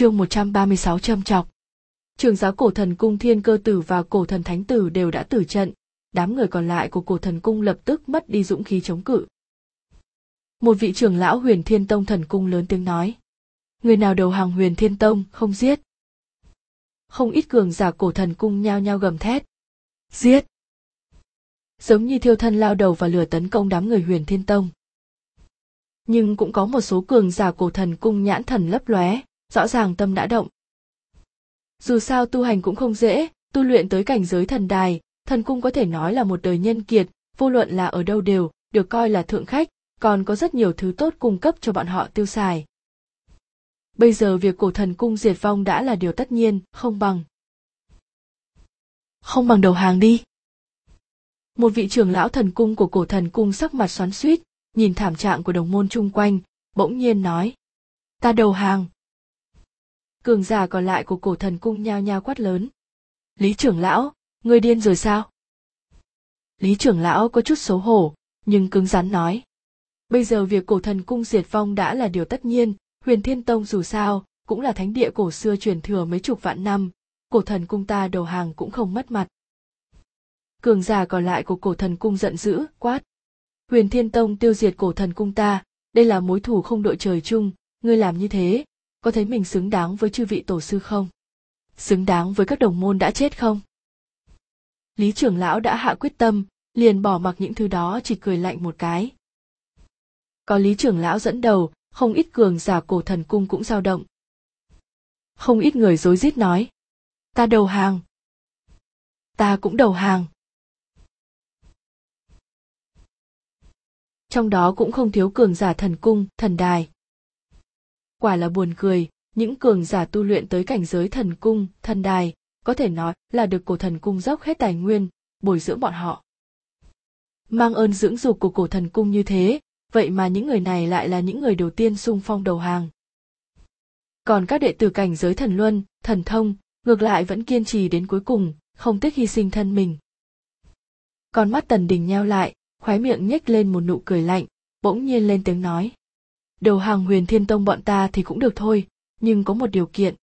Chương 136 châm chọc. Trường giáo cổ thần cung thiên cơ tử và cổ thần thánh tử đều đã tử trận, đám người còn lại của cổ thần cung lập tức mất đi dũng khí chống cự. Một vị trưởng lão huyền thiên tông thần cung lớn tiếng nói. Người nào đầu hàng huyền thiên tông không giết. Không ít cường giả cổ thần cung nhao nhao gầm thét. Giết! Giống như thiêu thân lao đầu và lửa tấn công đám người huyền thiên tông. Nhưng cũng có một số cường giả cổ thần cung nhãn thần lấp lóe, rõ ràng tâm đã động. Dù sao tu hành cũng không dễ, tu luyện tới cảnh giới thần đài, thần cung có thể nói là một đời nhân kiệt, vô luận là ở đâu đều, được coi là thượng khách, còn có rất nhiều thứ tốt cung cấp cho bọn họ tiêu xài. Bây giờ việc cổ thần cung diệt vong đã là điều tất nhiên, không bằng. Không bằng đầu hàng đi. Một vị trưởng lão thần cung của cổ thần cung sắc mặt xoắn suýt, nhìn thảm trạng của đồng môn chung quanh, bỗng nhiên nói. Ta đầu hàng. Cường giả còn lại của cổ thần cung nhao nhao quát lớn. Lý trưởng lão, người điên rồi sao? Lý trưởng lão có chút xấu hổ, nhưng cứng rắn nói. Bây giờ việc cổ thần cung diệt vong đã là điều tất nhiên, huyền thiên tông dù sao, cũng là thánh địa cổ xưa truyền thừa mấy chục vạn năm, cổ thần cung ta đầu hàng cũng không mất mặt. Cường giả còn lại của cổ thần cung giận dữ, quát. Huyền thiên tông tiêu diệt cổ thần cung ta, đây là mối thù không đội trời chung, ngươi làm như thế, có thấy mình xứng đáng với chư vị tổ sư không? Xứng đáng với các đồng môn đã chết không? Lý trưởng lão đã hạ quyết tâm, liền bỏ mặc những thứ đó chỉ cười lạnh một cái. Có lý trưởng lão dẫn đầu, không ít cường giả cổ thần cung cũng dao động. Không ít người rối rít nói. Ta đầu hàng. Ta cũng đầu hàng. Trong đó cũng không thiếu cường giả thần cung, thần đài. Quả là buồn cười, những cường giả tu luyện tới cảnh giới thần cung, thần đài, có thể nói là được cổ thần cung dốc hết tài nguyên, bồi dưỡng bọn họ. Mang ơn dưỡng dục của cổ thần cung như thế, vậy mà những người này lại là những người đầu tiên sung phong đầu hàng. Còn các đệ tử cảnh giới thần luân, thần thông, ngược lại vẫn kiên trì đến cuối cùng, không tiếc hy sinh thân mình. Con mắt tần đình nheo lại, khoái miệng nhếch lên một nụ cười lạnh, bỗng nhiên lên tiếng nói. Đầu hàng huyền thiên tông bọn ta thì cũng được thôi, nhưng có một điều kiện.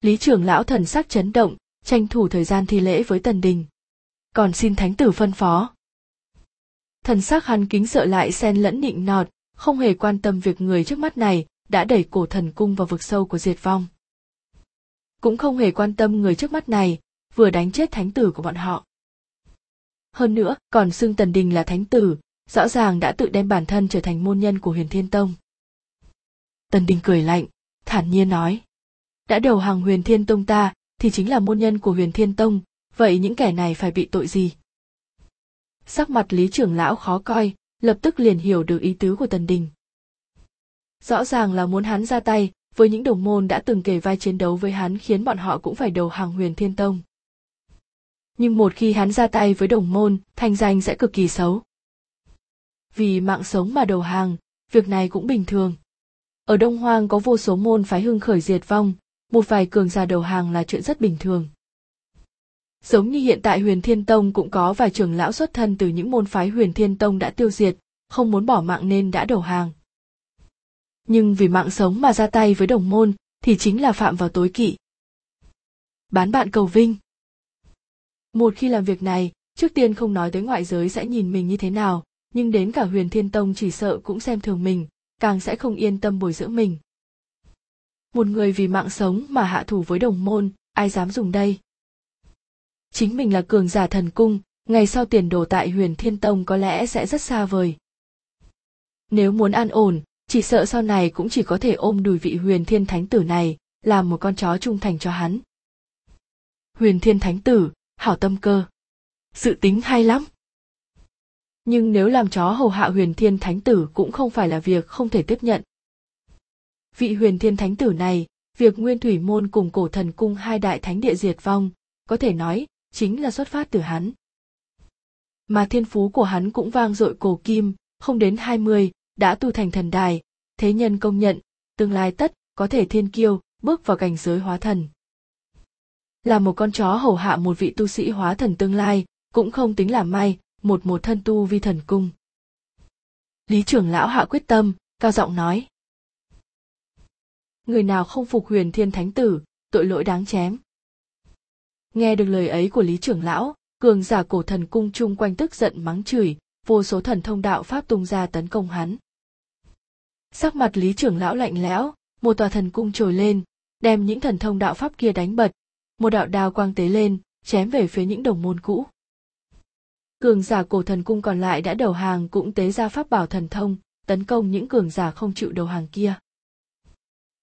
Lý trưởng lão thần sắc chấn động, tranh thủ thời gian thi lễ với tần đình. Còn xin thánh tử phân phó thần sắc hắn kính sợ lại xen lẫn nịnh nọt không hề quan tâm việc người trước mắt này đã đẩy cổ thần cung vào vực sâu của diệt vong cũng không hề quan tâm người trước mắt này vừa đánh chết thánh tử của bọn họ hơn nữa còn xưng tần đình là thánh tử rõ ràng đã tự đem bản thân trở thành môn nhân của huyền thiên tông. Tần đình cười lạnh, thản nhiên nói, đã đầu hàng huyền thiên tông ta thì chính là môn nhân của huyền thiên tông, vậy những kẻ này phải bị tội gì? Sắc mặt lý trưởng lão khó coi, lập tức liền hiểu được ý tứ của tần đình. Rõ ràng là muốn hắn ra tay với những đồng môn đã từng kề vai chiến đấu với hắn khiến bọn họ cũng phải đầu hàng huyền thiên tông. Nhưng một khi hắn ra tay với đồng môn thanh danh sẽ cực kỳ xấu vì mạng sống mà đầu hàng việc này cũng bình thường ở đông hoang có vô số môn phái hưng khởi diệt vong một vài cường giả đầu hàng là chuyện rất bình thường Giống như hiện tại Huyền Thiên Tông cũng có vài trưởng lão xuất thân từ những môn phái Huyền Thiên Tông đã tiêu diệt, không muốn bỏ mạng nên đã đầu hàng. Nhưng vì mạng sống mà ra tay với đồng môn thì chính là phạm vào tối kỵ. Bán bạn cầu vinh. Một khi làm việc này, trước tiên không nói tới ngoại giới sẽ nhìn mình như thế nào, nhưng đến cả Huyền Thiên Tông chỉ sợ cũng xem thường mình, càng sẽ không yên tâm bồi dưỡng mình. Một người vì mạng sống mà hạ thủ với đồng môn, ai dám dùng đây? chính mình là cường giả thần cung ngày sau tiền đồ tại huyền thiên tông có lẽ sẽ rất xa vời nếu muốn an ổn chỉ sợ sau này cũng chỉ có thể ôm đùi vị huyền thiên thánh tử này làm một con chó trung thành cho hắn huyền thiên thánh tử hảo tâm cơ sự tính hay lắm nhưng nếu làm chó hầu hạ huyền thiên thánh tử cũng không phải là việc không thể tiếp nhận vị huyền thiên thánh tử này việc nguyên thủy môn cùng cổ thần cung hai đại thánh địa diệt vong có thể nói chính là xuất phát từ hắn. Mà thiên phú của hắn cũng vang dội cổ kim, không đến 20, đã tu thành thần đài, thế nhân công nhận, tương lai tất có thể thiên kiêu, bước vào cảnh giới hóa thần. Là một con chó hầu hạ một vị tu sĩ hóa thần tương lai, cũng không tính là may, một một thân tu vi thần cung. Lý trưởng lão hạ quyết tâm, cao giọng nói. người nào không phục huyền thiên thánh tử tội lỗi đáng chém nghe được lời ấy của lý trưởng lão cường giả cổ thần cung chung quanh tức giận mắng chửi vô số thần thông đạo pháp tung ra tấn công hắn sắc mặt lý trưởng lão lạnh lẽo một tòa thần cung trồi lên đem những thần thông đạo pháp kia đánh bật một đạo đao quang tế lên chém về phía những đồng môn cũ cường giả cổ thần cung còn lại đã đầu hàng cũng tế ra pháp bảo thần thông, tấn công những cường giả không chịu đầu hàng kia.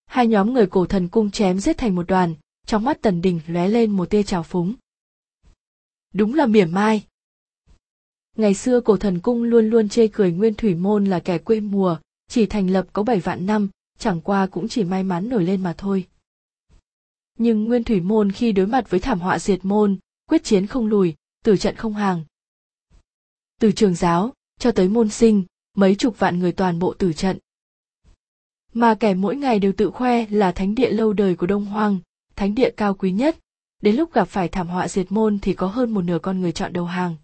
Hai nhóm người cổ thần cung chém giết thành một đoàn, trong mắt tần đình lóe lên một tia trào phúng. Đúng là mỉa mai. Ngày xưa cổ thần cung luôn luôn chê cười nguyên thủy môn là kẻ quê mùa, chỉ thành lập có bảy vạn năm, chẳng qua cũng chỉ may mắn nổi lên mà thôi. Nhưng nguyên thủy môn khi đối mặt với thảm họa diệt môn, quyết chiến không lùi, tử trận không hàng từ trường giáo cho tới môn sinh, mấy chục vạn người toàn bộ tử trận. Mà kẻ mỗi ngày đều tự khoe là thánh địa lâu đời của đông hoang, thánh địa cao quý nhất. Đến lúc gặp phải thảm họa diệt môn thì có hơn một nửa con người chọn đầu hàng.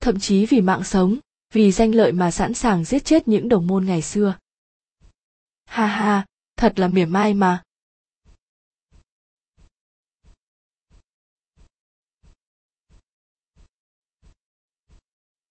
Thậm chí vì mạng sống, vì danh lợi mà sẵn sàng giết chết những đồng môn ngày xưa. Ha ha, thật là mỉa mai mà.